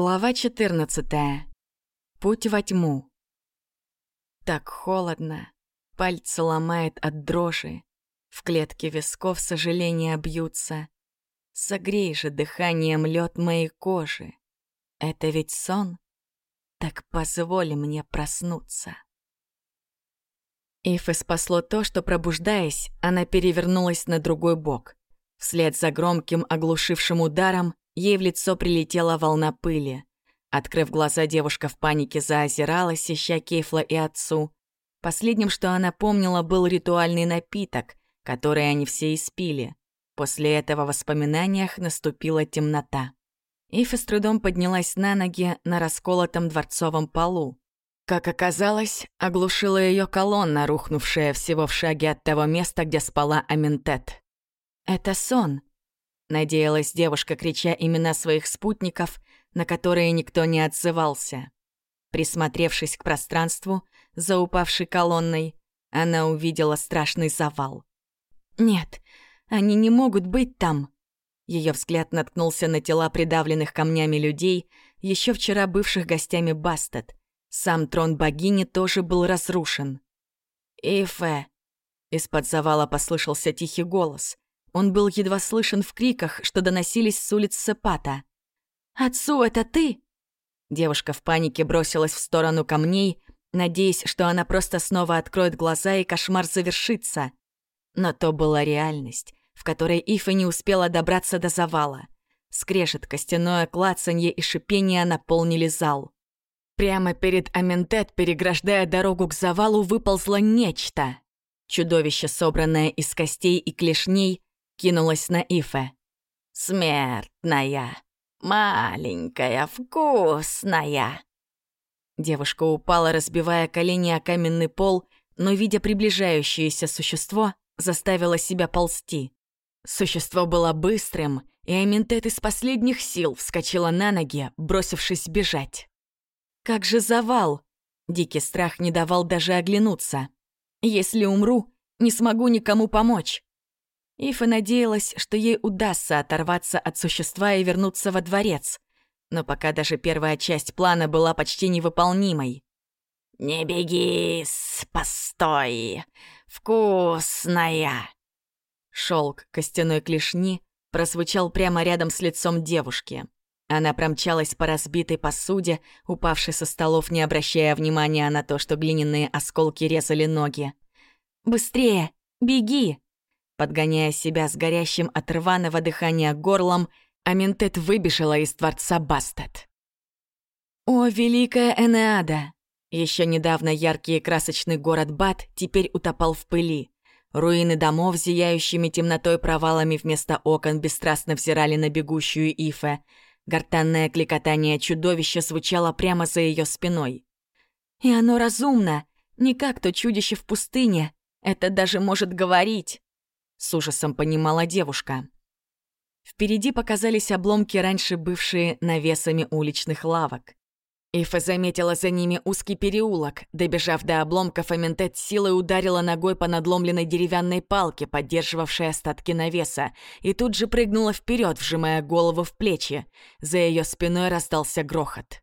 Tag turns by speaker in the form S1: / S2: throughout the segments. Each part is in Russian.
S1: Глава 14. Путь во тьму. Так холодно, пальцы ломает от дрожи, в клетке висков сожаления бьются. Согрей же дыханием лед моей кожи. Это ведь сон? Так позволь мне проснуться. Ифы спасло то, что, пробуждаясь, она перевернулась на другой бок. Вслед за громким оглушившим ударом Ей в лицо прилетела волна пыли. Открыв глаза, девушка в панике заозиралась, ища Кейфла и отцу. Последним, что она помнила, был ритуальный напиток, который они все испили. После этого в воспоминаниях наступила темнота. Ифа с трудом поднялась на ноги на расколотом дворцовом полу. Как оказалось, оглушила ее колонна, рухнувшая всего в шаге от того места, где спала Аментет. «Это сон», Надеялась девушка, крича имена своих спутников, на которые никто не отзывался. Присмотревшись к пространству, за упавшей колонной, она увидела страшный завал. «Нет, они не могут быть там!» Ее взгляд наткнулся на тела придавленных камнями людей, еще вчера бывших гостями Бастет. Сам трон богини тоже был разрушен. «Ифе!» Из-под завала послышался тихий голос. Он был едва слышен в криках, что доносились с улиц Сепата. «Отцу, это ты?» Девушка в панике бросилась в сторону камней, надеясь, что она просто снова откроет глаза и кошмар завершится. Но то была реальность, в которой Ифа не успела добраться до завала. Скрежет, костяное клацанье и шипение наполнили зал. Прямо перед Аментет, переграждая дорогу к завалу, выползло нечто. Чудовище, собранное из костей и клешней, кинулась на Ифе. «Смертная, маленькая, вкусная!» Девушка упала, разбивая колени о каменный пол, но, видя приближающееся существо, заставила себя ползти. Существо было быстрым, и Аминтет из последних сил вскочила на ноги, бросившись бежать. «Как же завал!» Дикий страх не давал даже оглянуться. «Если умру, не смогу никому помочь. Ифа надеялась, что ей удастся оторваться от существа и вернуться во дворец. Но пока даже первая часть плана была почти невыполнимой. «Не беги, постой! Вкусная!» Шелк костяной клешни прозвучал прямо рядом с лицом девушки. Она промчалась по разбитой посуде, упавшей со столов, не обращая внимания на то, что глиняные осколки резали ноги. «Быстрее! Беги!» Подгоняя себя с горящим от рваного дыхания горлом, Аментет выбежала из дворца Бастет. О, великая Энеада! Еще недавно яркий и красочный город Бат теперь утопал в пыли. Руины домов, зияющими темнотой провалами вместо окон, бесстрастно взирали на бегущую Ифе. Гортанное кликотание чудовища звучало прямо за ее спиной. «И оно разумно, не как то чудище в пустыне. Это даже может говорить». С ужасом понимала девушка. Впереди показались обломки, раньше бывшие навесами уличных лавок. Ифа заметила за ними узкий переулок. Добежав до обломков, Аментет силой ударила ногой по надломленной деревянной палке, поддерживавшей остатки навеса, и тут же прыгнула вперед, вжимая голову в плечи. За ее спиной раздался грохот.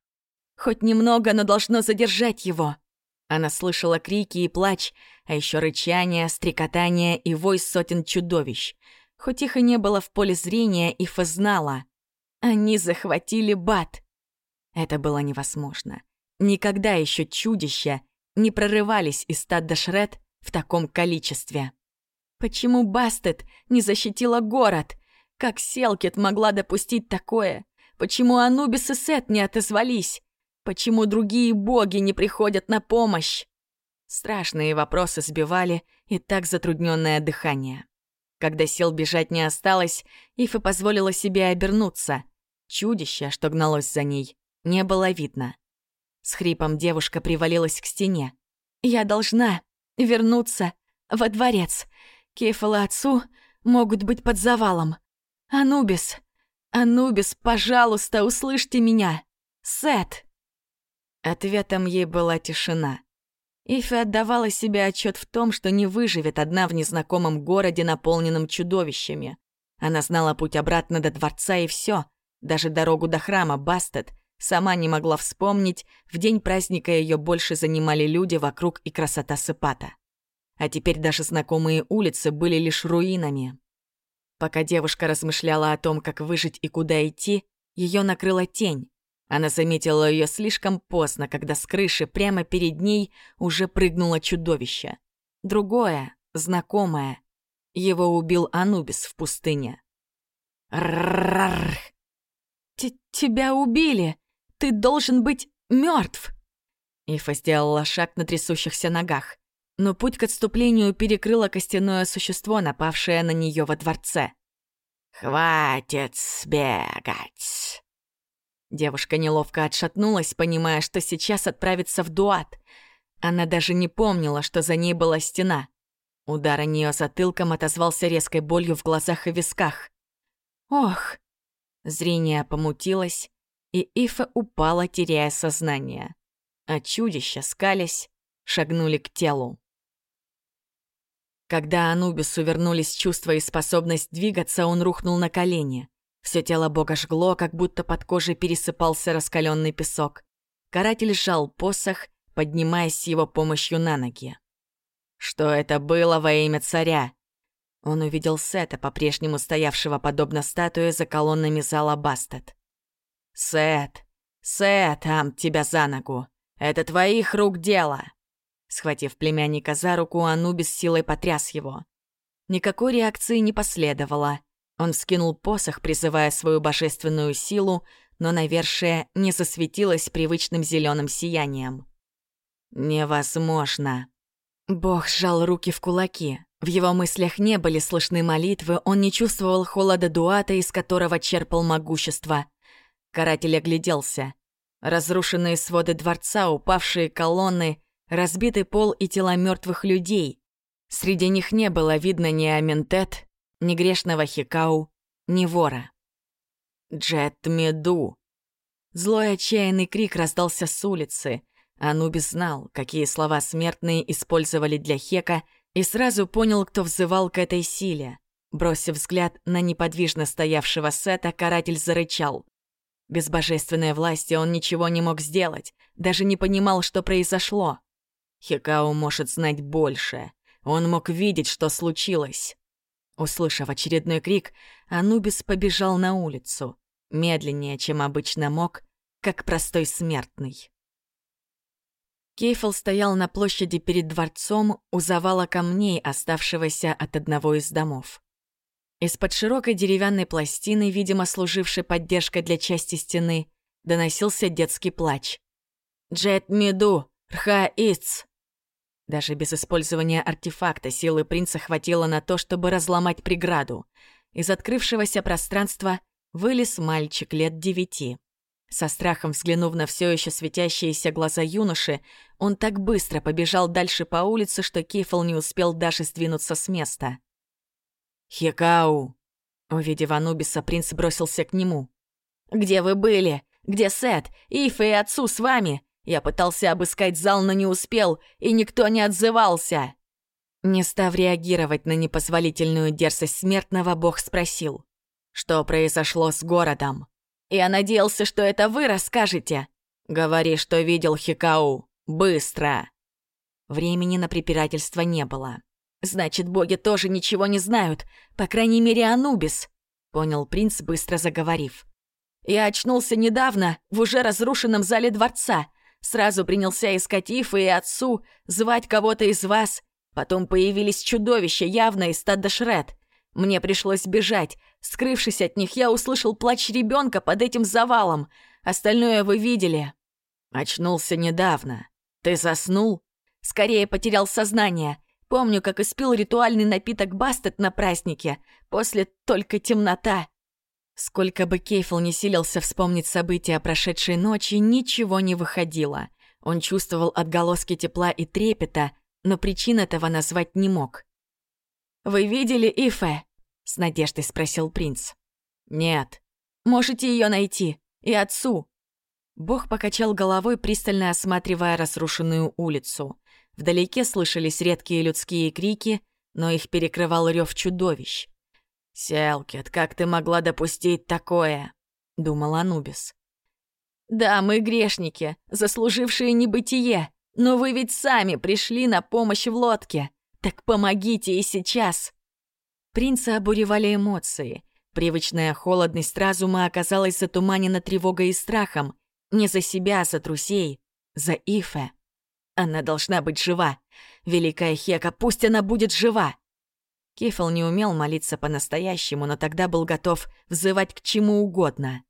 S1: «Хоть немного, но должно задержать его!» Она слышала крики и плач, а еще рычание, стрекотание и вой сотен чудовищ. Хоть их и не было в поле зрения, Ифа знала. Они захватили Бат. Это было невозможно. Никогда еще чудища не прорывались из стада Шред в таком количестве. Почему Бастет не защитила город? Как Селкет могла допустить такое? Почему Анубис и Сет не отозвались? Почему другие боги не приходят на помощь? Страшные вопросы сбивали и так затрудненное дыхание. Когда сил бежать не осталось, Ифа позволила себе обернуться. Чудище, что гналось за ней, не было видно. С хрипом девушка привалилась к стене. «Я должна вернуться во дворец. Кейфал и отцу могут быть под завалом. Анубис, Анубис, пожалуйста, услышьте меня. Сет!» Ответом ей была тишина. Ифи отдавала себе отчет в том, что не выживет одна в незнакомом городе, наполненном чудовищами. Она знала путь обратно до дворца и все, даже дорогу до храма Бастет, сама не могла вспомнить, в день праздника ее больше занимали люди вокруг и красота Сыпата. А теперь даже знакомые улицы были лишь руинами. Пока девушка размышляла о том, как выжить и куда идти, ее накрыла тень. Она заметила ее слишком поздно, когда с крыши прямо перед ней уже прыгнуло чудовище. Другое, знакомое. Его убил Анубис в пустыне. Рррррр. «Тебя убили! Ты должен быть мертв!» Ифа сделала шаг на трясущихся ногах, но путь к отступлению перекрыло костяное существо, напавшее на нее во дворце. «Хватит сбегать!» Девушка неловко отшатнулась, понимая, что сейчас отправится в дуат. Она даже не помнила, что за ней была стена. Удар о нее затылком отозвался резкой болью в глазах и висках. «Ох!» Зрение помутилось, и Ифа упала, теряя сознание. А чудища, скались, шагнули к телу. Когда Анубису вернулись чувства и способность двигаться, он рухнул на колени. Все тело бога жгло, как будто под кожей пересыпался раскаленный песок. Каратель сжал посох, поднимаясь с его помощью на ноги. Что это было во имя царя? Он увидел Сета, по-прежнему стоявшего подобно статуе за колоннами зала Бастет. «Сет! Сет, ам тебя за ногу! Это твоих рук дело!» Схватив племянника за руку, Анубис силой потряс его. Никакой реакции не последовало. Он вскинул посох, призывая свою божественную силу, но навершие не засветилось привычным зеленым сиянием. «Невозможно!» Бог сжал руки в кулаки. В его мыслях не были слышны молитвы, он не чувствовал холода дуата, из которого черпал могущество. Каратель огляделся. Разрушенные своды дворца, упавшие колонны, разбитый пол и тела мертвых людей. Среди них не было видно ни Аментет, ни грешного Хикау, ни вора. «Джет Меду!» Злой отчаянный крик раздался с улицы. Анубис знал, какие слова смертные использовали для Хека — и сразу понял, кто взывал к этой силе. Бросив взгляд на неподвижно стоявшего Сета, каратель зарычал. Без божественной власти он ничего не мог сделать, даже не понимал, что произошло. Хикао может знать больше. Он мог видеть, что случилось. Услышав очередной крик, Анубис побежал на улицу, медленнее, чем обычно мог, как простой смертный. Кейфл стоял на площади перед дворцом у завала камней, оставшегося от одного из домов. Из-под широкой деревянной пластины, видимо, служившей поддержкой для части стены, доносился детский плач. «Джет Миду! Рха Иц!» Даже без использования артефакта силы принца хватило на то, чтобы разломать преграду. Из открывшегося пространства вылез мальчик лет девяти. Со страхом взглянув на все еще светящиеся глаза юноши, он так быстро побежал дальше по улице, что Кейфл не успел даже сдвинуться с места. «Хикау!» Увидев Анубиса, принц бросился к нему. «Где вы были? Где Сет? Ифа и отцу с вами? Я пытался обыскать зал, но не успел, и никто не отзывался!» Не став реагировать на непозволительную дерзость смертного, бог спросил, что произошло с городом. Я надеялся, что это вы расскажете. Говори, что видел Хикау. Быстро!» Времени на препирательство не было. «Значит, боги тоже ничего не знают. По крайней мере, Анубис», — понял принц, быстро заговорив. «Я очнулся недавно в уже разрушенном зале дворца. Сразу принялся искать Ифа и отцу, звать кого-то из вас. Потом появились чудовища, явно из стада Шред. Мне пришлось бежать. Скрывшись от них, я услышал плач ребенка под этим завалом. Остальное вы видели. Очнулся недавно. Ты заснул? Скорее потерял сознание. Помню, как испил ритуальный напиток Бастет на празднике. После только темнота. Сколько бы Кейфл не силился вспомнить события прошедшей ночи, ничего не выходило. Он чувствовал отголоски тепла и трепета, но причин этого назвать не мог. «Вы видели Ифе?» — с надеждой спросил принц. «Нет». «Можете ее найти? И отцу?» Бог покачал головой, пристально осматривая разрушенную улицу. Вдалеке слышались редкие людские крики, но их перекрывал рев чудовищ. «Селкет, как ты могла допустить такое?» — думал Анубис. Да, мы грешники, заслужившие небытие, но вы ведь сами пришли на помощь в лодке. Так помогите и сейчас!» Принца обуревали эмоции. Привычная холодность разума оказалась затуманена тревогой и страхом. Не за себя, а за трусей. За Ифе. Она должна быть жива. Великая Хека, пусть она будет жива. Кефал не умел молиться по-настоящему, но тогда был готов взывать к чему угодно.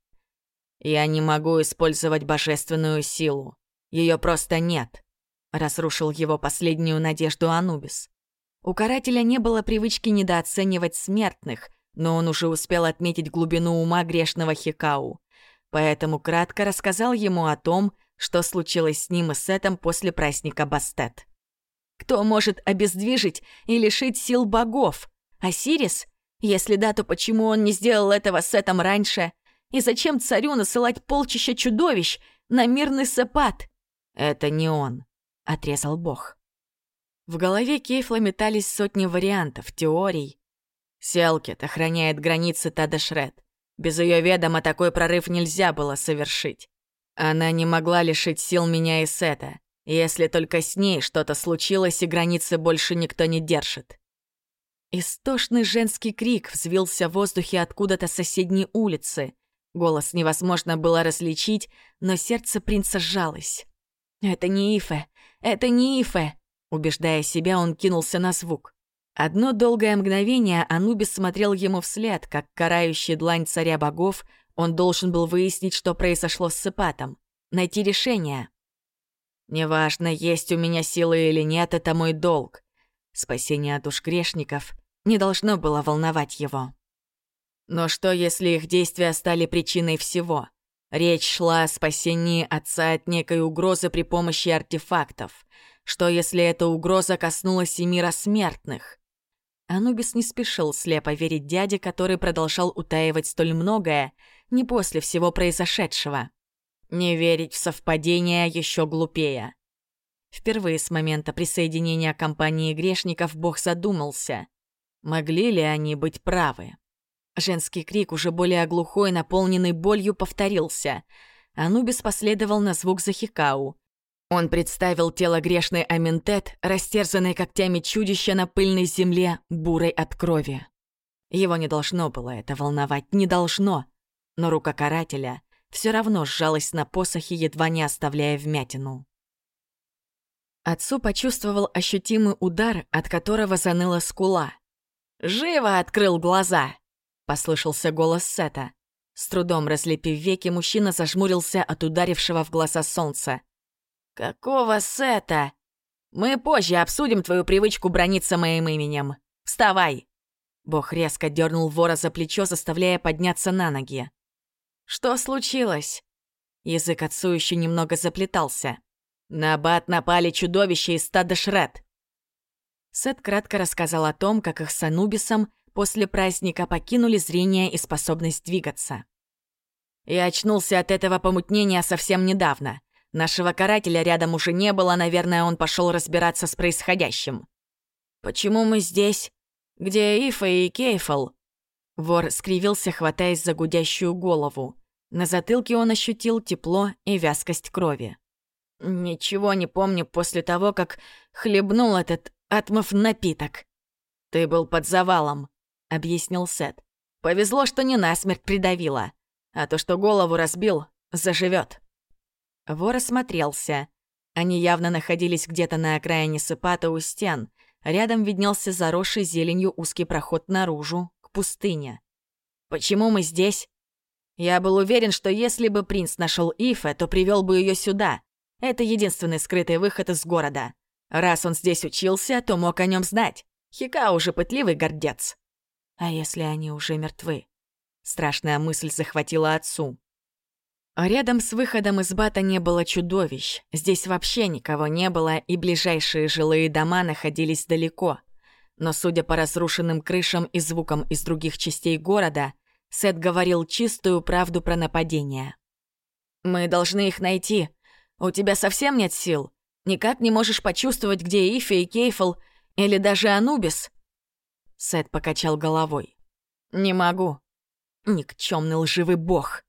S1: «Я не могу использовать божественную силу. Ее просто нет», — разрушил его последнюю надежду Анубис. У карателя не было привычки недооценивать смертных, но он уже успел отметить глубину ума грешного Хикау. Поэтому кратко рассказал ему о том, что случилось с ним и Сетом после праздника Бастет. Кто может обездвижить и лишить сил богов? Осирис? Если да, то почему он не сделал этого с Сетом раньше? И зачем царю насылать полчища чудовищ на мирный сапат? Это не он, — отрезал бог. В голове Кейфла метались сотни вариантов, теорий. Селкет охраняет границы Тадашред. Без ее ведома такой прорыв нельзя было совершить. Она не могла лишить сил меня и Сета, если только с ней что-то случилось и границы больше никто не держит. Истошный женский крик взвился в воздухе откуда-то соседней улицы. Голос невозможно было различить, но сердце принца сжалось. «Это не Ифе! Это не Ифе!» Убеждая себя, он кинулся на звук. Одно долгое мгновение Анубис смотрел ему вслед, как карающий длань царя богов он должен был выяснить, что произошло с Сыпатом, найти решение. Неважно, есть у меня силы или нет, это мой долг. Спасение душ грешников не должно было волновать его. Но что, если их действия стали причиной всего? Речь шла о спасении отца от некой угрозы при помощи артефактов. Что, если эта угроза коснулась и мира смертных? Анубис не спешил слепо верить дяде, который продолжал утаивать столь многое, не после всего произошедшего. Не верить в совпадения еще глупее. Впервые с момента присоединения компании грешников Бог задумался, могли ли они быть правы. Женский крик, уже более глухой, наполненный болью, повторился. Анубис последовал на звук Захикау. Он представил тело грешной Аментет, растерзанной когтями чудища на пыльной земле, бурой от крови. Его не должно было это волновать, не должно но рука карателя все равно сжалась на посохе, едва не оставляя вмятину. Отцу почувствовал ощутимый удар, от которого заныла скула. «Живо открыл глаза!» — послышался голос Сета. С трудом разлепив веки, мужчина зажмурился от ударившего в глаза солнца. «Какого Сета? Мы позже обсудим твою привычку брониться моим именем. Вставай!» Бог резко дернул вора за плечо, заставляя подняться на ноги. «Что случилось?» Язык отцу еще немного заплетался. «На Бат напали чудовища из стада Шред». Сет кратко рассказал о том, как их с Анубисом после праздника покинули зрение и способность двигаться. Я очнулся от этого помутнения совсем недавно. Нашего карателя рядом уже не было, наверное, он пошел разбираться с происходящим. «Почему мы здесь? Где Ифа и Кейфл?» Вор скривился, хватаясь за гудящую голову. На затылке он ощутил тепло и вязкость крови. «Ничего не помню после того, как хлебнул этот атмов напиток». «Ты был под завалом», — объяснил Сет. «Повезло, что не насмерть придавило, а то, что голову разбил, заживет. Вор осмотрелся. Они явно находились где-то на окраине Сыпата у стен. Рядом виднелся заросший зеленью узкий проход наружу, пустыня. Почему мы здесь? Я был уверен, что если бы принц нашел Ифе, то привел бы ее сюда. Это единственный скрытый выход из города. Раз он здесь учился, то мог о нем знать. Хика уже пытливый гордец. А если они уже мертвы? Страшная мысль захватила отцу. А рядом с выходом из бата не было чудовищ. Здесь вообще никого не было, и ближайшие жилые дома находились далеко но, судя по разрушенным крышам и звукам из других частей города, Сет говорил чистую правду про нападение. «Мы должны их найти. У тебя совсем нет сил? Никак не можешь почувствовать, где Ифи и Кейфл, или даже Анубис?» Сет покачал головой. «Не могу. Никчемный лживый бог».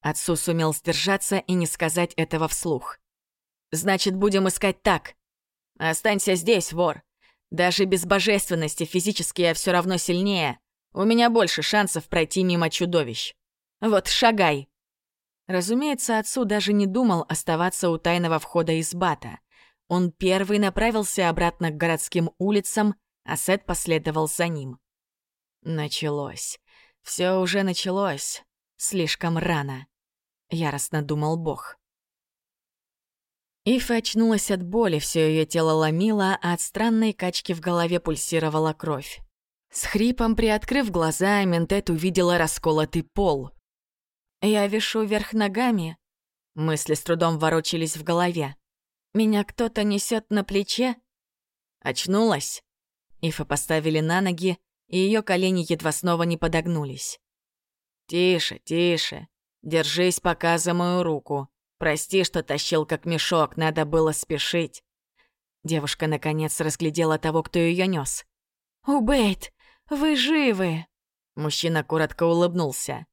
S1: Отцу сумел сдержаться и не сказать этого вслух. «Значит, будем искать так. Останься здесь, вор. Даже без божественности физически я все равно сильнее. У меня больше шансов пройти мимо чудовищ. Вот шагай!» Разумеется, отцу даже не думал оставаться у тайного входа из бата. Он первый направился обратно к городским улицам, а Сет последовал за ним. Началось. Все уже началось. Слишком рано. Яростно думал Бог. Ифа очнулась от боли, все ее тело ломило, а от странной качки в голове пульсировала кровь. С хрипом приоткрыв глаза, Ментет увидела расколотый пол. «Я вишу вверх ногами». Мысли с трудом ворочались в голове. «Меня кто-то несет на плече?» Очнулась. Ифа поставили на ноги, и ее колени едва снова не подогнулись. «Тише, тише. Держись пока руку. Прости, что тащил как мешок, надо было спешить». Девушка наконец разглядела того, кто ее нес. «Убейт, вы живы!» Мужчина коротко улыбнулся.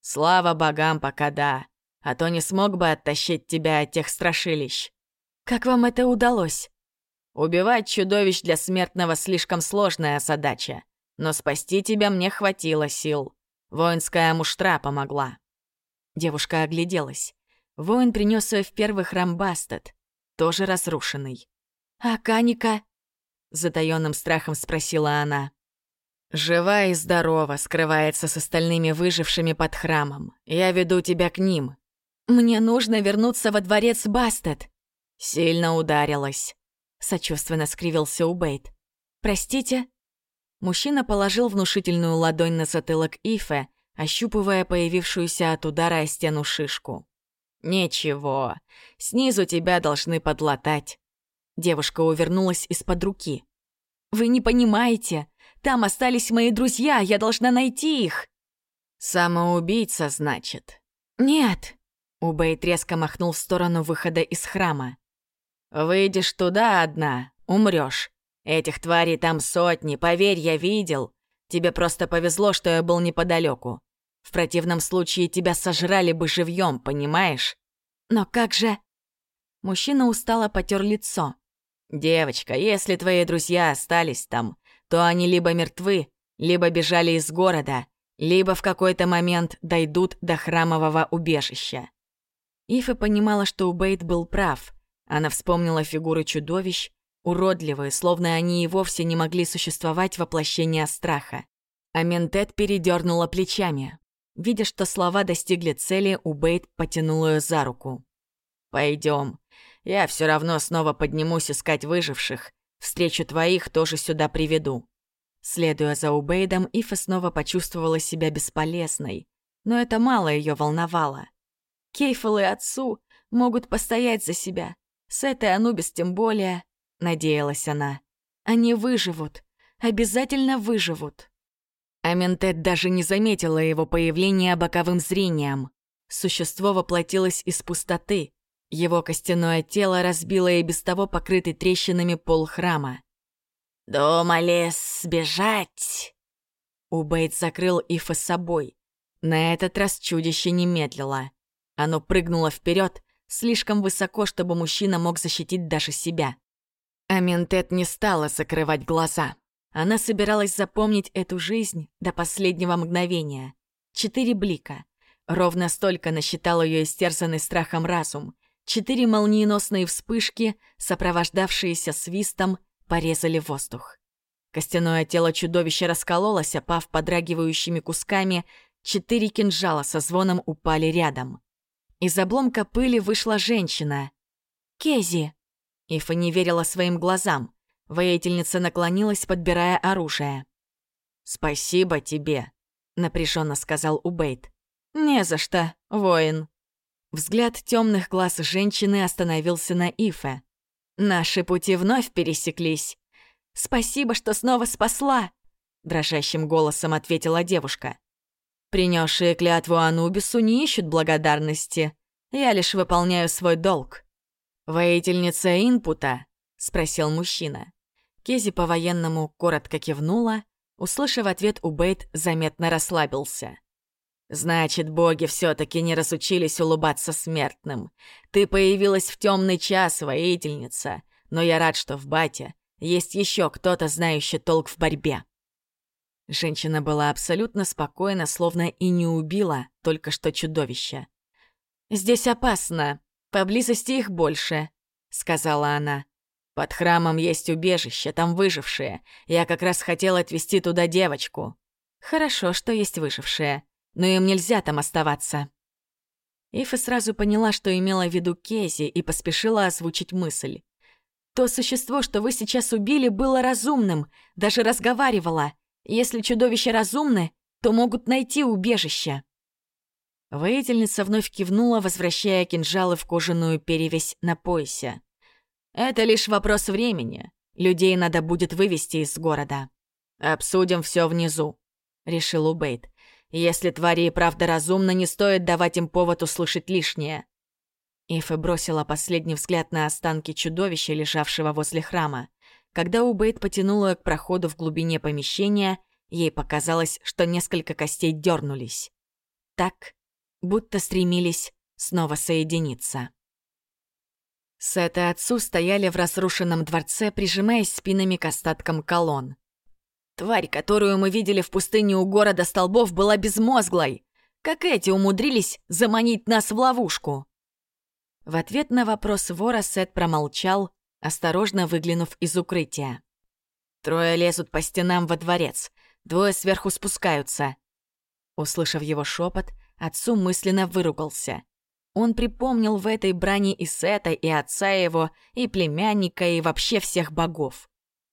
S1: «Слава богам, пока да. А то не смог бы оттащить тебя от тех страшилищ». «Как вам это удалось?» «Убивать чудовищ для смертного слишком сложная задача. Но спасти тебя мне хватило сил. Воинская муштра помогла». Девушка огляделась. Воин принес ее в первый храм Бастет, тоже разрушенный. «А Каника?» — затаённым страхом спросила она. «Жива и здорова, скрывается с остальными выжившими под храмом. Я веду тебя к ним». «Мне нужно вернуться во дворец Бастет». Сильно ударилась. Сочувственно скривился Убейт. «Простите?» Мужчина положил внушительную ладонь на затылок Ифе, ощупывая появившуюся от удара о стену шишку. «Ничего, снизу тебя должны подлатать». Девушка увернулась из-под руки. «Вы не понимаете, там остались мои друзья, я должна найти их». «Самоубийца, значит?» «Нет». Убейт резко махнул в сторону выхода из храма. «Выйдешь туда одна, умрёшь. Этих тварей там сотни, поверь, я видел. Тебе просто повезло, что я был неподалеку. В противном случае тебя сожрали бы живьем, понимаешь? Но как же... Мужчина устало потер лицо. «Девочка, если твои друзья остались там, то они либо мертвы, либо бежали из города, либо в какой-то момент дойдут до храмового убежища». Ифа понимала, что Убейт был прав. Она вспомнила фигуры чудовищ, уродливые, словно они и вовсе не могли существовать воплощение страха. А Ментет передернула плечами. Видя, что слова достигли цели, Убейт потянул ее за руку. Пойдем. Я все равно снова поднимусь искать выживших. Встречу твоих тоже сюда приведу». Следуя за Убейдом, Ифа снова почувствовала себя бесполезной. Но это мало ее волновало. Кейфл и отцу могут постоять за себя. С этой Анубис тем более. — надеялась она. «Они выживут. Обязательно выживут». Аментет даже не заметила его появления боковым зрением. Существо воплотилось из пустоты. Его костяное тело разбило и без того покрытый трещинами пол храма. «Думали сбежать?» Убейт закрыл Ифа собой. На этот раз чудище не медлило. Оно прыгнуло вперед, слишком высоко, чтобы мужчина мог защитить даже себя. Аментет не стала закрывать глаза. Она собиралась запомнить эту жизнь до последнего мгновения. Четыре блика. Ровно столько насчитал ее истерзанный страхом разум. Четыре молниеносные вспышки, сопровождавшиеся свистом, порезали воздух. Костяное тело чудовища раскололось, опав подрагивающими кусками, четыре кинжала со звоном упали рядом. Из обломка пыли вышла женщина. «Кези!» Ифа не верила своим глазам. Воительница наклонилась, подбирая оружие. «Спасибо тебе», — напряженно сказал Убейт. «Не за что, воин». Взгляд темных глаз женщины остановился на Ифе. «Наши пути вновь пересеклись. Спасибо, что снова спасла», — дрожащим голосом ответила девушка. «Принесшие клятву Анубису не ищут благодарности. Я лишь выполняю свой долг». «Воительница инпута?» — спросил мужчина. Кези по-военному коротко кивнула, услышав ответ, Убейт заметно расслабился. Значит, боги все таки не разучились улыбаться смертным. Ты появилась в темный час, воительница, но я рад, что в бате есть еще кто-то, знающий толк в борьбе. Женщина была абсолютно спокойна, словно и не убила только что чудовище. «Здесь опасно. Поблизости их больше», — сказала она. «Под храмом есть убежище, там выжившие. Я как раз хотела отвезти туда девочку». «Хорошо, что есть выжившие но им нельзя там оставаться. Ифа сразу поняла, что имела в виду Кейзи, и поспешила озвучить мысль. «То существо, что вы сейчас убили, было разумным, даже разговаривало. Если чудовища разумны, то могут найти убежище». Воительница вновь кивнула, возвращая кинжалы в кожаную перевязь на поясе. «Это лишь вопрос времени. Людей надо будет вывести из города. Обсудим все внизу», — решил Убейт. Если твари и правда разумны, не стоит давать им повод услышать лишнее. Ифа бросила последний взгляд на останки чудовища, лежавшего возле храма. Когда Убейт потянула к проходу в глубине помещения, ей показалось, что несколько костей дернулись. Так, будто стремились снова соединиться. Сет и отцу стояли в разрушенном дворце, прижимаясь спинами к остаткам колонн. Тварь, которую мы видели в пустыне у города столбов, была безмозглой. Как эти умудрились заманить нас в ловушку? В ответ на вопрос вора Сет промолчал, осторожно выглянув из укрытия. Трое лезут по стенам во дворец, двое сверху спускаются. Услышав его шепот, отцу мысленно выругался. Он припомнил в этой брани и Сета, и отца его, и племянника, и вообще всех богов.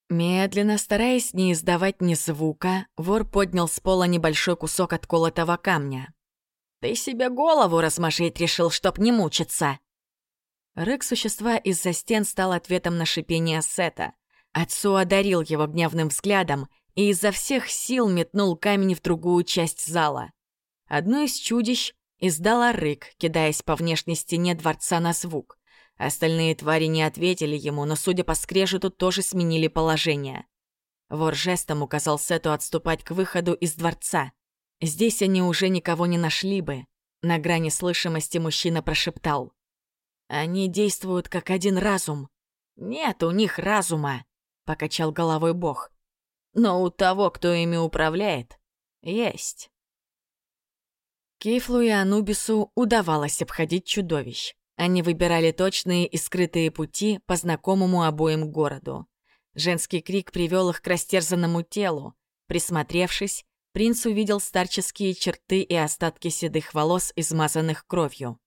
S1: Медленно, стараясь не издавать ни звука, вор поднял с пола небольшой кусок отколотого камня. «Ты себе голову размашить решил, чтоб не мучиться!» Рык существа из-за стен стал ответом на шипение Сета. Отцу одарил его гневным взглядом и изо всех сил метнул камень в другую часть зала. Одно из чудищ издало рык, кидаясь по внешней стене дворца на звук. Остальные твари не ответили ему, но, судя по скрежету, тоже сменили положение. Вор жестом указал Сету отступать к выходу из дворца. Здесь они уже никого не нашли бы. На грани слышимости мужчина прошептал. «Они действуют как один разум». «Нет у них разума», — покачал головой бог. «Но у того, кто ими управляет, есть». Кейфлу и Анубису удавалось обходить чудовищ. Они выбирали точные и скрытые пути по знакомому обоим городу. Женский крик привел их к растерзанному телу. Присмотревшись, принц увидел старческие черты и остатки седых волос, измазанных кровью.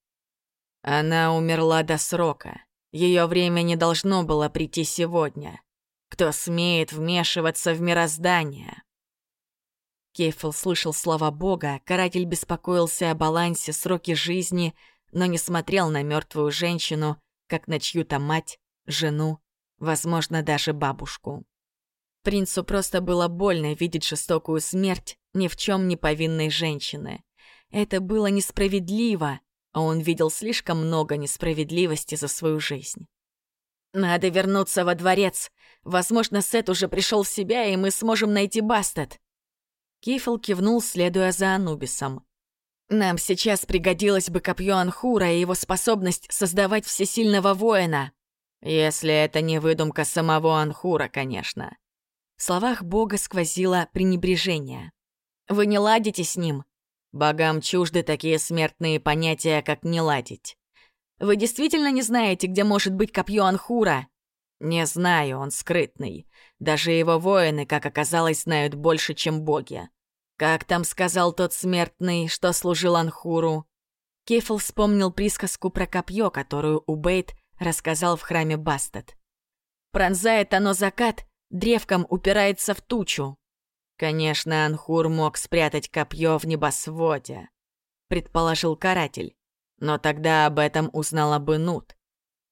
S1: Она умерла до срока. Ее время не должно было прийти сегодня. Кто смеет вмешиваться в мироздание? Кейфл слышал слова Бога, каратель беспокоился о балансе, сроке жизни — но не смотрел на мертвую женщину, как на чью-то мать, жену, возможно, даже бабушку. Принцу просто было больно видеть жестокую смерть ни в чем не повинной женщины. Это было несправедливо, а он видел слишком много несправедливости за свою жизнь. «Надо вернуться во дворец. Возможно, Сет уже пришел в себя, и мы сможем найти Бастет». Кифл кивнул, следуя за Анубисом. Нам сейчас пригодилось бы копье Анхура и его способность создавать всесильного воина. Если это не выдумка самого Анхура, конечно. В словах бога сквозило пренебрежение. Вы не ладите с ним? Богам чужды такие смертные понятия, как «не ладить». Вы действительно не знаете, где может быть копье Анхура? Не знаю, он скрытный. Даже его воины, как оказалось, знают больше, чем боги. Как там сказал тот смертный, что служил Анхуру? Кефл вспомнил присказку про копье, которую Убейт рассказал в храме Бастет. Пронзает оно закат, древком упирается в тучу. Конечно, Анхур мог спрятать копье в небосводе, предположил каратель. Но тогда об этом узнала бы Нут.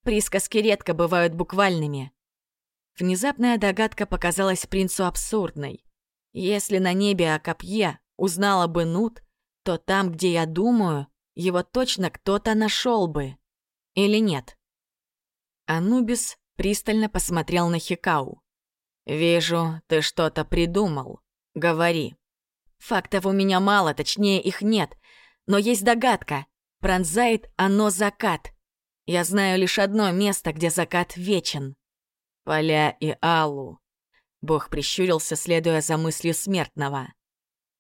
S1: Присказки редко бывают буквальными. Внезапная догадка показалась принцу абсурдной. Если на небе о копье узнала бы Нут, то там, где я думаю, его точно кто-то нашел бы. Или нет? Анубис пристально посмотрел на Хикау. «Вижу, ты что-то придумал. Говори». «Фактов у меня мало, точнее, их нет. но есть догадка. Пронзает оно закат. Я знаю лишь одно место, где закат вечен. Поля и Аллу. Бог прищурился, следуя за мыслью смертного.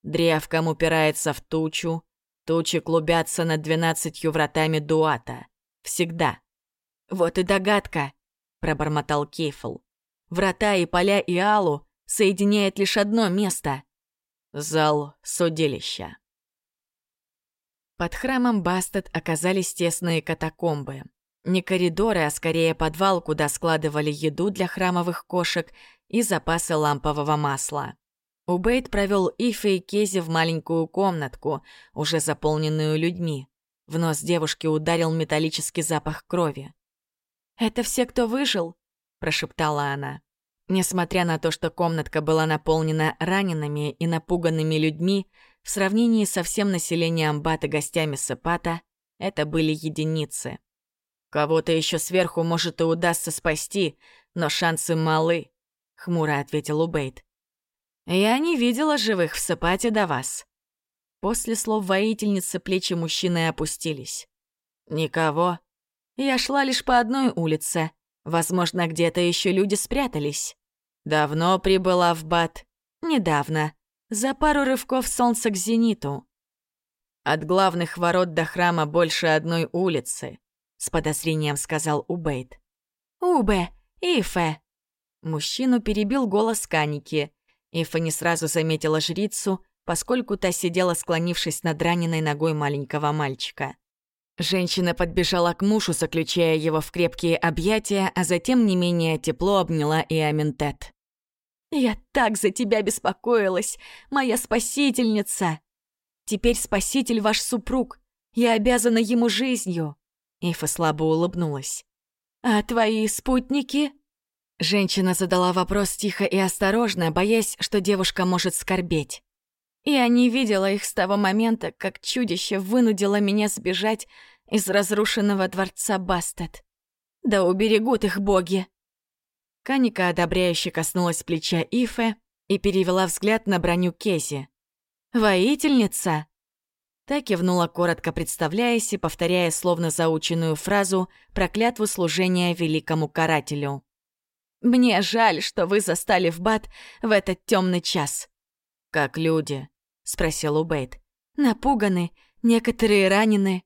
S1: Древком упирается в тучу, тучи клубятся над двенадцатью вратами Дуата. Всегда. Вот и догадка, пробормотал Кейфл. Врата и поля и Аллу соединяет лишь одно место — зал судилища. Под храмом Бастет оказались тесные катакомбы. Не коридоры, а скорее подвал, куда складывали еду для храмовых кошек и запасы лампового масла. Убейт провел Ифе и Кези в маленькую комнатку, уже заполненную людьми. В нос девушки ударил металлический запах крови. «Это все, кто выжил?» – прошептала она. Несмотря на то, что комнатка была наполнена ранеными и напуганными людьми, в сравнении со всем населением Бата гостями Сапата, это были единицы. Кого-то еще сверху, может, и удастся спасти, но шансы малы, хмуро ответил Убейт. Я не видела живых в Сапате до вас. После слов воительницы плечи мужчины опустились. Никого. Я шла лишь по одной улице. Возможно, где-то еще люди спрятались. Давно прибыла в Бат. Недавно. За пару рывков солнца к зениту. От главных ворот до храма больше одной улицы. — с подозрением сказал Убейт. «Убе! Ифе!» Мужчину перебил голос Каники. Ифа не сразу заметила жрицу, поскольку та сидела, склонившись над раненой ногой маленького мальчика. Женщина подбежала к мужу, заключая его в крепкие объятия, а затем не менее тепло обняла и Аминтет. «Я так за тебя беспокоилась, моя спасительница! Теперь спаситель ваш супруг, я обязана ему жизнью!» Ифа слабо улыбнулась. «А твои спутники?» Женщина задала вопрос тихо и осторожно, боясь, что девушка может скорбеть. Я не видела их с того момента, как чудище вынудило меня сбежать из разрушенного дворца Бастет. Да уберегут их боги. Каника одобряюще коснулась плеча Ифе и перевела взгляд на броню Кези. «Воительница?» Та кивнула коротко представляясь и повторяя словно заученную фразу про клятву служения великому карателю. «Мне жаль, что вы застали в бат в этот темный час». «Как люди?» — спросил Убейт. «Напуганы, некоторые ранены».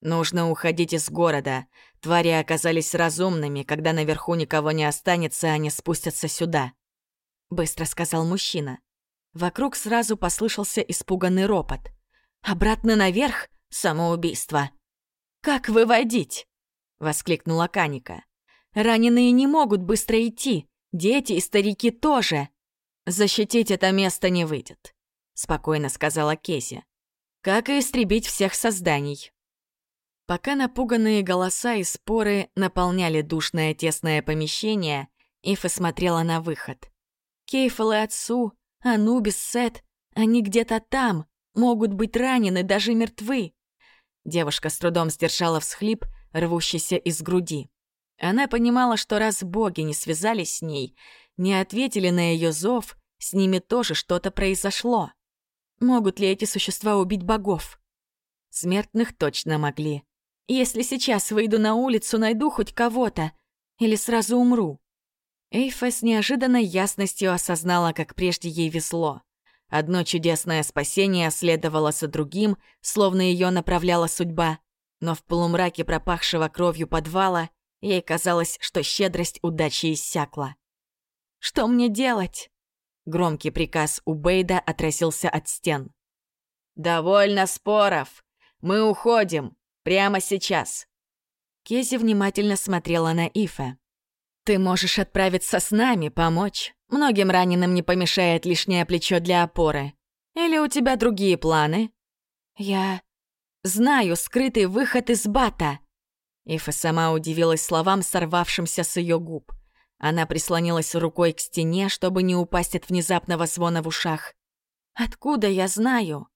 S1: «Нужно уходить из города. Твари оказались разумными. Когда наверху никого не останется, они спустятся сюда», — быстро сказал мужчина. Вокруг сразу послышался испуганный ропот — Обратно наверх — самоубийство. «Как выводить?» — воскликнула Каника. «Раненые не могут быстро идти, дети и старики тоже. Защитить это место не выйдет», — спокойно сказала Кези. «Как и истребить всех созданий». Пока напуганные голоса и споры наполняли душное тесное помещение, Ифа смотрела на выход. Кейфл и отцу, Анубис, Сет, они где-то там, могут быть ранены, даже мертвы. Девушка с трудом сдержала всхлип, рвущийся из груди. Она понимала, что раз боги не связались с ней, не ответили на ее зов, с ними тоже что-то произошло. Могут ли эти существа убить богов? Смертных точно могли. Если сейчас выйду на улицу, найду хоть кого-то, или сразу умру. Эйфа с неожиданной ясностью осознала, как прежде ей везло. Одно чудесное спасение следовало за другим, словно ее направляла судьба. Но в полумраке пропахшего кровью подвала ей казалось, что щедрость удачи иссякла. «Что мне делать?» Громкий приказ у Бейда отразился от стен. «Довольно споров! Мы уходим! Прямо сейчас!» Кези внимательно смотрела на Ифа. «Ты можешь отправиться с нами, помочь. Многим раненым не помешает лишнее плечо для опоры. Или у тебя другие планы?» «Я знаю скрытый выход из бата». Ифа сама удивилась словам, сорвавшимся с ее губ. Она прислонилась рукой к стене, чтобы не упасть от внезапного звона в ушах. «Откуда я знаю?»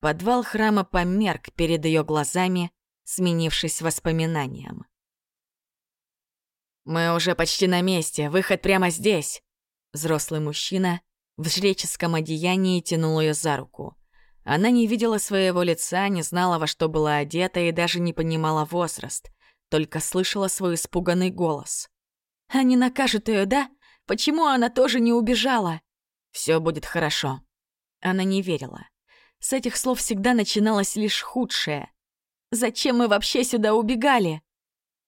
S1: Подвал храма померк перед ее глазами, сменившись воспоминанием. «Мы уже почти на месте, выход прямо здесь!» Взрослый мужчина в жреческом одеянии тянул ее за руку. Она не видела своего лица, не знала, во что была одета и даже не понимала возраст, только слышала свой испуганный голос. «Они накажут ее, да? Почему она тоже не убежала?» Все будет хорошо». Она не верила. С этих слов всегда начиналось лишь худшее. «Зачем мы вообще сюда убегали?»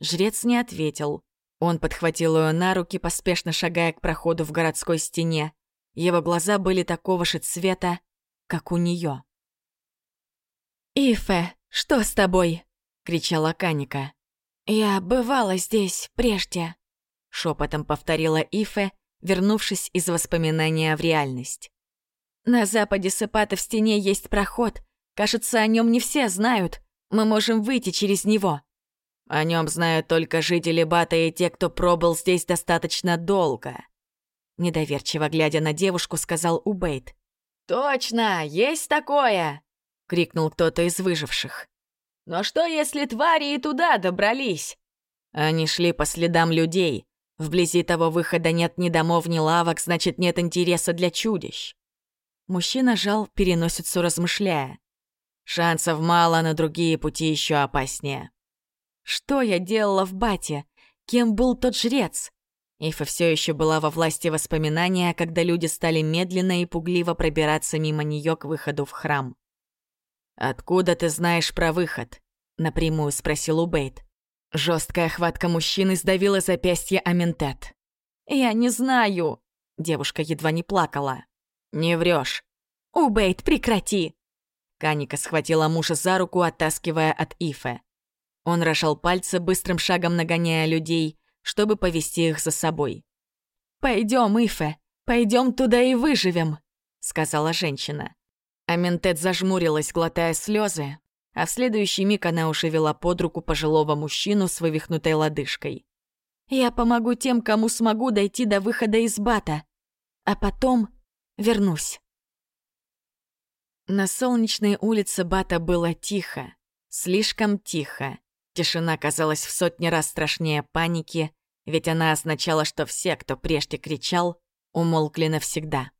S1: Жрец не ответил. Он подхватил ее на руки, поспешно шагая к проходу в городской стене. Его глаза были такого же цвета, как у нее. «Ифе, что с тобой?» — кричала Каника. «Я бывала здесь прежде», — шепотом повторила Ифе, вернувшись из воспоминания в реальность. «На западе Сепата в стене есть проход. Кажется, о нем не все знают. Мы можем выйти через него». «О нем знают только жители Бата и те, кто пробыл здесь достаточно долго», Недоверчиво глядя на девушку, сказал Убейт. «Точно, есть такое!» — крикнул кто-то из выживших. «Но что, если твари и туда добрались?» Они шли по следам людей. Вблизи того выхода нет ни домов, ни лавок, значит, нет интереса для чудищ. Мужчина жал переносицу, размышляя. Шансов мало, но другие пути еще опаснее. Что я делала в бате? Кем был тот жрец? Ифа все еще была во власти воспоминания, когда люди стали медленно и пугливо пробираться мимо нее к выходу в храм. «Откуда ты знаешь про выход?» — напрямую спросил Убейт. Жесткая хватка мужчины сдавила запястье Аментет. «Я не знаю!» — девушка едва не плакала. «Не врешь. «Убейт, прекрати!» Каника схватила мужа за руку, оттаскивая от Ифе. Он рожал пальцы, быстрым шагом нагоняя людей, чтобы повести их за собой. Пойдем, Ифе, пойдем туда и выживем», — сказала женщина. Аментет зажмурилась, глотая слезы, а в следующий миг она уже вела под руку пожилого мужчину с вывихнутой лодыжкой. «Я помогу тем, кому смогу дойти до выхода из бата, а потом вернусь». На солнечной улице Бата было тихо, слишком тихо. Тишина казалась в сотни раз страшнее паники, ведь она означала, что все, кто прежде кричал, умолкли навсегда.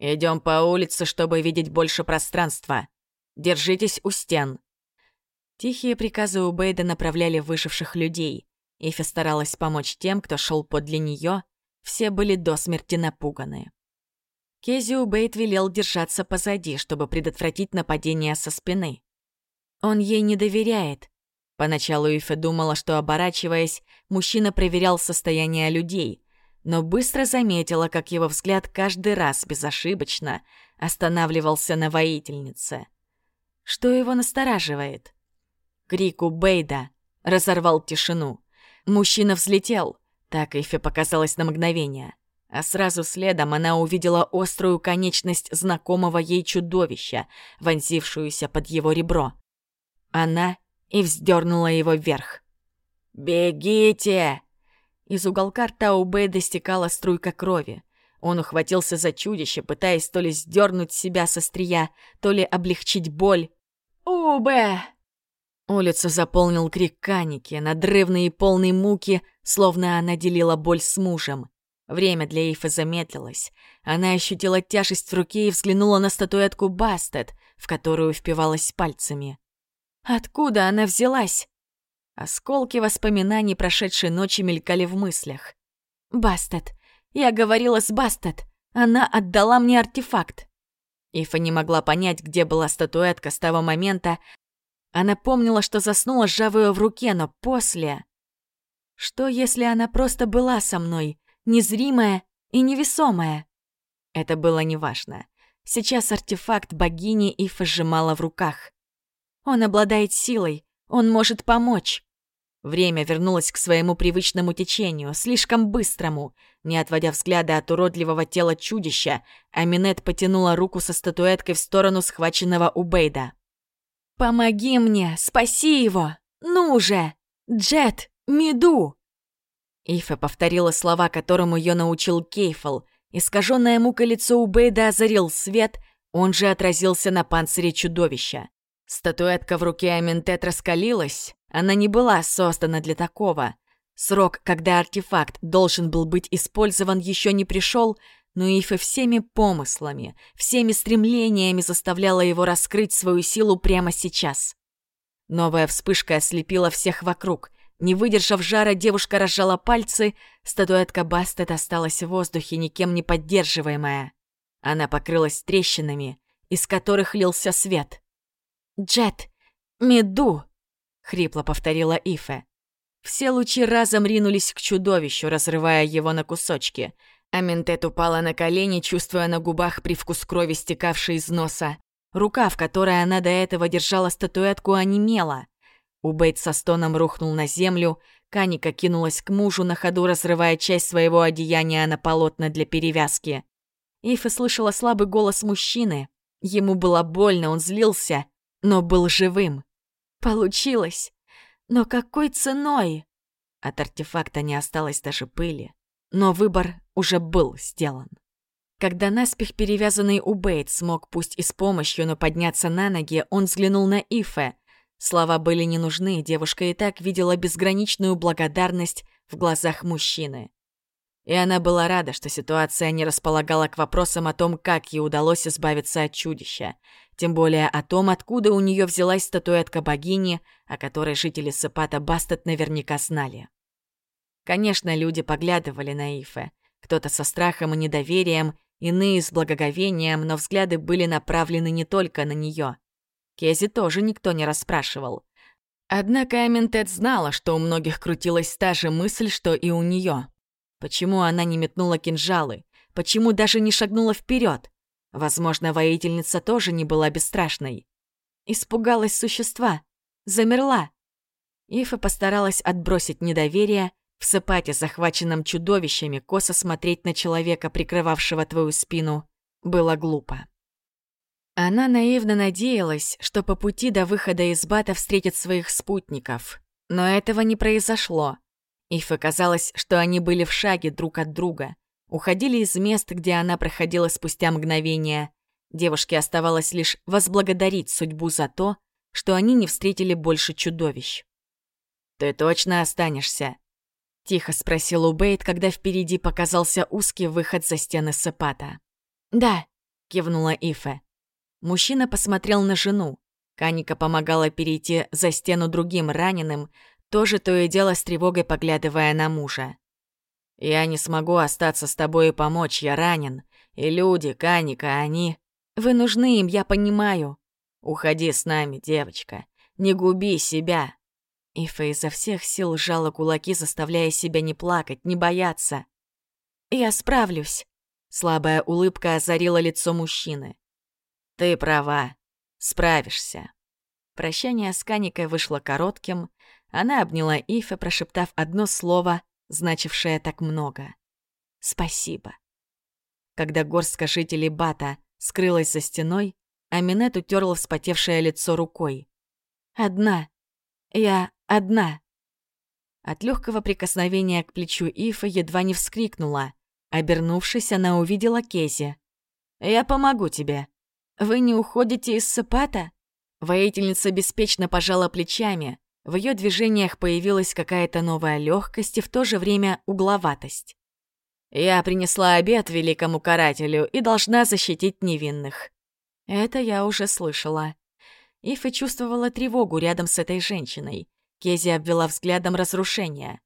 S1: Идем по улице, чтобы видеть больше пространства. Держитесь у стен». Тихие приказы у Бейда направляли выживших людей. Ифи старалась помочь тем, кто шел подле нее. Все были до смерти напуганы. Кези Убейт велел держаться позади, чтобы предотвратить нападение со спины. Он ей не доверяет, Поначалу Ифе думала, что, оборачиваясь, мужчина проверял состояние людей, но быстро заметила, как его взгляд каждый раз безошибочно останавливался на воительнице. Что его настораживает? Крик Бейда разорвал тишину. Мужчина взлетел, так Ифе показалось на мгновение. А сразу следом она увидела острую конечность знакомого ей чудовища, вонзившуюся под его ребро. Она и вздернула его вверх. «Бегите!» Из уголка рта у Бэда стекала струйка крови. Он ухватился за чудище, пытаясь то ли сдернуть себя со стрия, то ли облегчить боль. «Убе!» Улицу заполнил крик Каники, надрывный и полный муки, словно она делила боль с мужем. Время для Эйфа замедлилось. Она ощутила тяжесть в руке и взглянула на статуэтку Бастет, в которую впивалась пальцами. Откуда она взялась? Осколки воспоминаний прошедшей ночи мелькали в мыслях. «Бастет! Я говорила с Бастет! Она отдала мне артефакт!» Ифа не могла понять, где была статуэтка с того момента. Она помнила, что заснула, сжав ее в руке, но после... Что, если она просто была со мной, незримая и невесомая? Это было неважно. Сейчас артефакт богини Ифа сжимала в руках. Он обладает силой, он может помочь. Время вернулось к своему привычному течению, слишком быстрому. Не отводя взгляда от уродливого тела чудища, Аминет потянула руку со статуэткой в сторону схваченного Убейда. «Помоги мне! Спаси его! Ну же! Джет! Миду!» Ифа повторила слова, которому ее научил Кейфл. Искаженное мукой лицо Убейда озарил свет, он же отразился на панцире чудовища. Статуэтка в руке Аминтет раскалилась. Она не была создана для такого. Срок, когда артефакт должен был быть использован, еще не пришел, но Ифе всеми помыслами, всеми стремлениями заставляла его раскрыть свою силу прямо сейчас. Новая вспышка ослепила всех вокруг. Не выдержав жара, девушка разжала пальцы, статуэтка Бастет осталась в воздухе, никем не поддерживаемая. Она покрылась трещинами, из которых лился свет. «Джет! Меду!» — хрипло повторила Ифе. Все лучи разом ринулись к чудовищу, разрывая его на кусочки. Аминтет упала на колени, чувствуя на губах привкус крови, стекавшей из носа. Рука, в которой она до этого держала статуэтку, онемела. Убейт со стоном рухнул на землю, Каника кинулась к мужу, на ходу разрывая часть своего одеяния на полотна для перевязки. Ифа слышала слабый голос мужчины. Ему было больно, он злился, но был живым. Получилось. Но какой ценой? От артефакта не осталось даже пыли. Но выбор уже был сделан. Когда наспех перевязанный Убейт смог пусть и с помощью, но подняться на ноги, он взглянул на Ифе. Слова были не нужны, девушка и так видела безграничную благодарность в глазах мужчины. И она была рада, что ситуация не располагала к вопросам о том, как ей удалось избавиться от чудища. Тем более о том, откуда у нее взялась статуэтка богини, о которой жители Сапата Бастет наверняка знали. Конечно, люди поглядывали на Ифе. Кто-то со страхом и недоверием, Иные с благоговением, но взгляды были направлены не только на нее. Кези тоже никто не расспрашивал. Однако Аментет знала, что у многих крутилась та же мысль, что и у нее. Почему она не метнула кинжалы? Почему даже не шагнула вперед? Возможно, воительница тоже не была бесстрашной. Испугалась существа. Замерла. Ифа постаралась отбросить недоверие в сапате, захваченном чудовищами, косо смотреть на человека, прикрывавшего твою спину, было глупо. Она наивно надеялась, что по пути до выхода из бата встретит своих спутников. Но этого не произошло. Иф казалось, что они были в шаге друг от друга. Уходили из мест, где она проходила спустя мгновение. Девушке оставалось лишь возблагодарить судьбу за то, что они не встретили больше чудовищ. «Ты точно останешься?» Тихо спросил Убейт, когда впереди показался узкий выход за стены Сепата. «Да», — кивнула Ифе. Мужчина посмотрел на жену. Каника помогала перейти за стену другим раненым, тоже то и дело с тревогой поглядывая на мужа. «Я не смогу остаться с тобой и помочь, я ранен. И люди, Каника, они...» «Вы нужны им, я понимаю». «Уходи с нами, девочка. Не губи себя. Ифа изо всех сил сжала кулаки, заставляя себя не плакать, не бояться. «Я справлюсь», — слабая улыбка озарила лицо мужчины. «Ты права, справишься». Прощание с Каникой вышло коротким. Она обняла Ифа, прошептав одно слово, значившее так много. «Спасибо». Когда горстка жителей Бата скрылась за стеной, Аминет утерла вспотевшее лицо рукой. «Одна. Я Одна. От легкого прикосновения к плечу Ифа едва не вскрикнула. Обернувшись, она увидела Кези. «Я помогу тебе. Вы не уходите из Сапата?» Воительница беспечно пожала плечами. В ее движениях появилась какая-то новая легкость и в то же время угловатость. «Я принесла обед великому карателю и должна защитить невинных». Это я уже слышала. Ифа чувствовала тревогу рядом с этой женщиной. Кези обвела взглядом разрушения.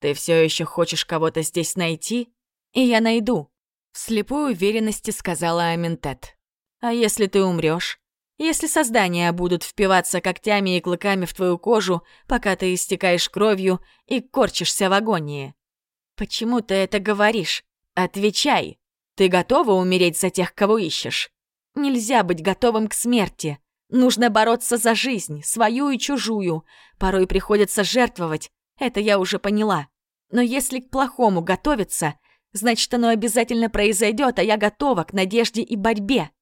S1: «Ты все еще хочешь кого-то здесь найти? И я найду», — в слепой уверенности сказала Аминтет. «А если ты умрешь? Если создания будут впиваться когтями и клыками в твою кожу, пока ты истекаешь кровью и корчишься в агонии? Почему ты это говоришь? Отвечай! Ты готова умереть за тех, кого ищешь? Нельзя быть готовым к смерти. Нужно бороться за жизнь, свою и чужую. Порой приходится жертвовать, это я уже поняла. Но если к плохому готовиться, значит, оно обязательно произойдет, а я готова к надежде и борьбе.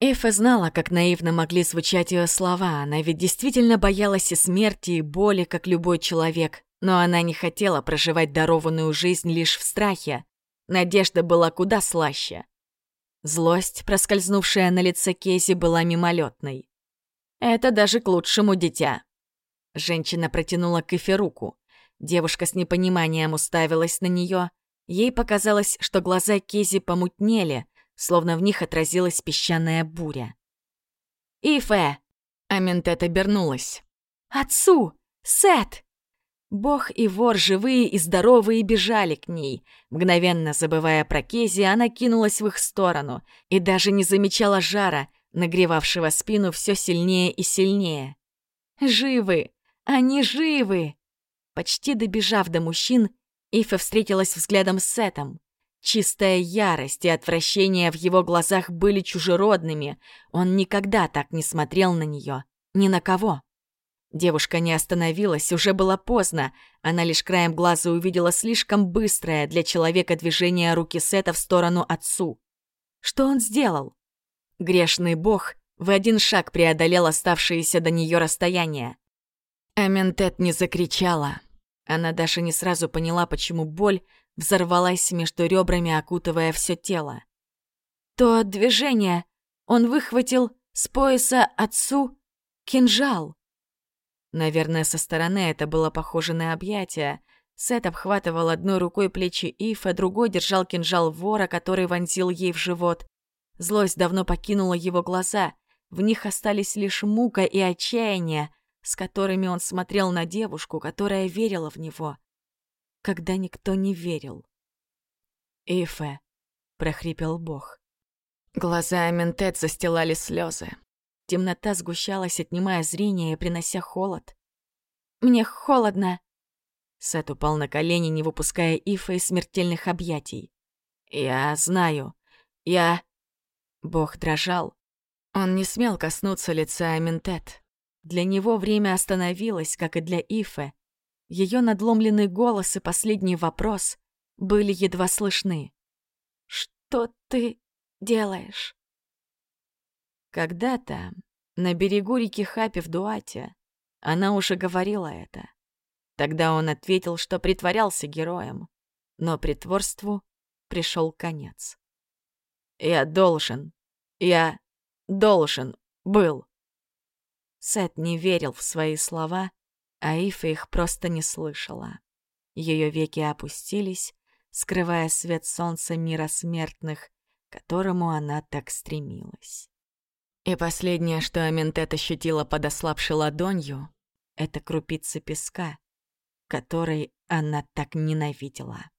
S1: Эфа знала, как наивно могли звучать ее слова. Она ведь действительно боялась и смерти, и боли, как любой человек. Но она не хотела проживать дарованную жизнь лишь в страхе. Надежда была куда слаще. Злость, проскользнувшая на лице Кейси, была мимолетной. Это даже к лучшему, дитя. Женщина протянула к Эфе руку. Девушка с непониманием уставилась на нее. Ей показалось, что глаза Кези помутнели, словно в них отразилась песчаная буря. «Ифе!» — Аментет обернулась. «Отцу! Сет!» Бог и вор, живые и здоровые, бежали к ней. Мгновенно забывая про Кези, она кинулась в их сторону и даже не замечала жара, нагревавшего спину все сильнее и сильнее. «Живы! Они живы!» Почти добежав до мужчин, Ифа встретилась взглядом с Сетом. Чистая ярость и отвращение в его глазах были чужеродными. Он никогда так не смотрел на нее. Ни на кого. Девушка не остановилась, уже было поздно. Она лишь краем глаза увидела слишком быстрое для человека движение руки Сета в сторону отцу. Что он сделал? Грешный бог в один шаг преодолел оставшееся до нее расстояние. Аментет не закричала. Она даже не сразу поняла, почему боль взорвалась между ребрами, окутывая все тело. То движение он выхватил с пояса отцу кинжал. Наверное, со стороны это было похоже на объятие. Сет обхватывал одной рукой плечи Ифа, другой держал кинжал вора, который вонзил ей в живот. Злость давно покинула его глаза. В них остались лишь мука и отчаяние, с которыми он смотрел на девушку, которая верила в него, когда никто не верил. «Ифе», — прохрипел Бог. Глаза Аментет застилали слезы. Темнота сгущалась, отнимая зрение и принося холод. «Мне холодно!» Сет упал на колени, не выпуская Ифа из смертельных объятий. «Я знаю. Я...» Бог дрожал. Он не смел коснуться лица Аментет. Для него время остановилось, как и для Ифы. Ее надломленный голос и последний вопрос были едва слышны. «Что ты делаешь?» Когда-то, на берегу реки Хапи в Дуате, она уже говорила это. Тогда он ответил, что притворялся героем, но притворству пришел конец. «Я должен, я должен был». Сет не верил в свои слова, а Ифа их просто не слышала. Ее веки опустились, скрывая свет солнца мира смертных, к которому она так стремилась. И последнее, что Аментет ощутила под ослабшей ладонью, это крупица песка, который она так ненавидела.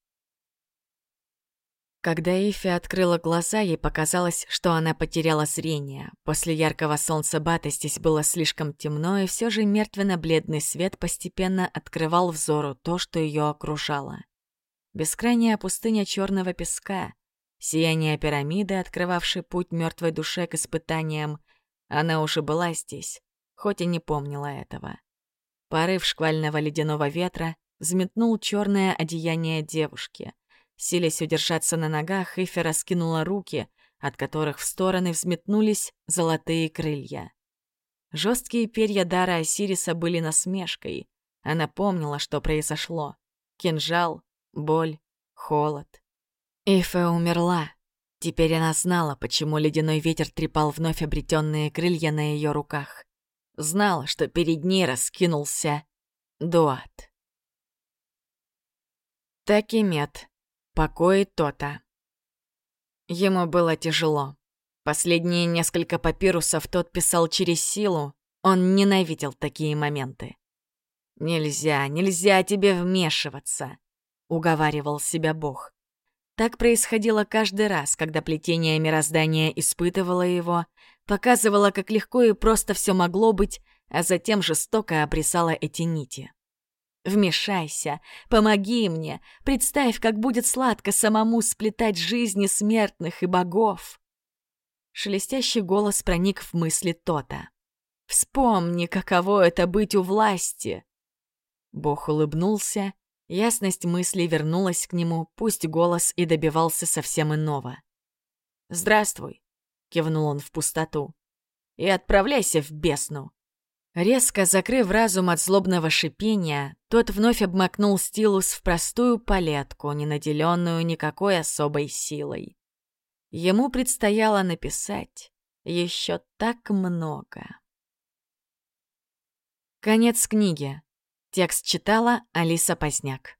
S1: Когда Ифи открыла глаза, ей показалось, что она потеряла зрение. После яркого солнца Бата здесь было слишком темно, и все же мертвенно-бледный свет постепенно открывал взору то, что ее окружало. Бескрайняя пустыня черного песка, Сияние пирамиды, открывавшей путь мертвой душе к испытаниям, она уже была здесь, хоть и не помнила этого. Порыв шквального ледяного ветра взметнул черное одеяние девушки. Силясь удержаться на ногах, Ифи раскинула руки, от которых в стороны взметнулись золотые крылья. Жесткие перья дара Осириса были насмешкой. Она помнила, что произошло. Кинжал, боль, холод. Эйфе умерла. Теперь она знала, почему ледяной ветер трепал вновь обретенные крылья на ее руках. Знала, что перед ней раскинулся Дуат. Такимет. Покой то-то. Ему было тяжело. Последние несколько папирусов тот писал через силу. Он ненавидел такие моменты. «Нельзя, нельзя тебе вмешиваться», — уговаривал себя Бог. Так происходило каждый раз, когда плетение мироздания испытывало его, показывало, как легко и просто все могло быть, а затем жестоко обрисало эти нити. «Вмешайся, помоги мне, представь, как будет сладко самому сплетать жизни смертных и богов!» Шелестящий голос проник в мысли Тота. «Вспомни, каково это быть у власти!» Бог улыбнулся Ясность мыслей вернулась к нему, пусть голос и добивался совсем иного. «Здравствуй», — кивнул он в пустоту, — «и отправляйся в бесну». Резко закрыв разум от злобного шипения, тот вновь обмакнул стилус в простую палетку, не наделенную никакой особой силой. Ему предстояло написать еще так много. Конец книги. Текст читала Алиса Поздняк.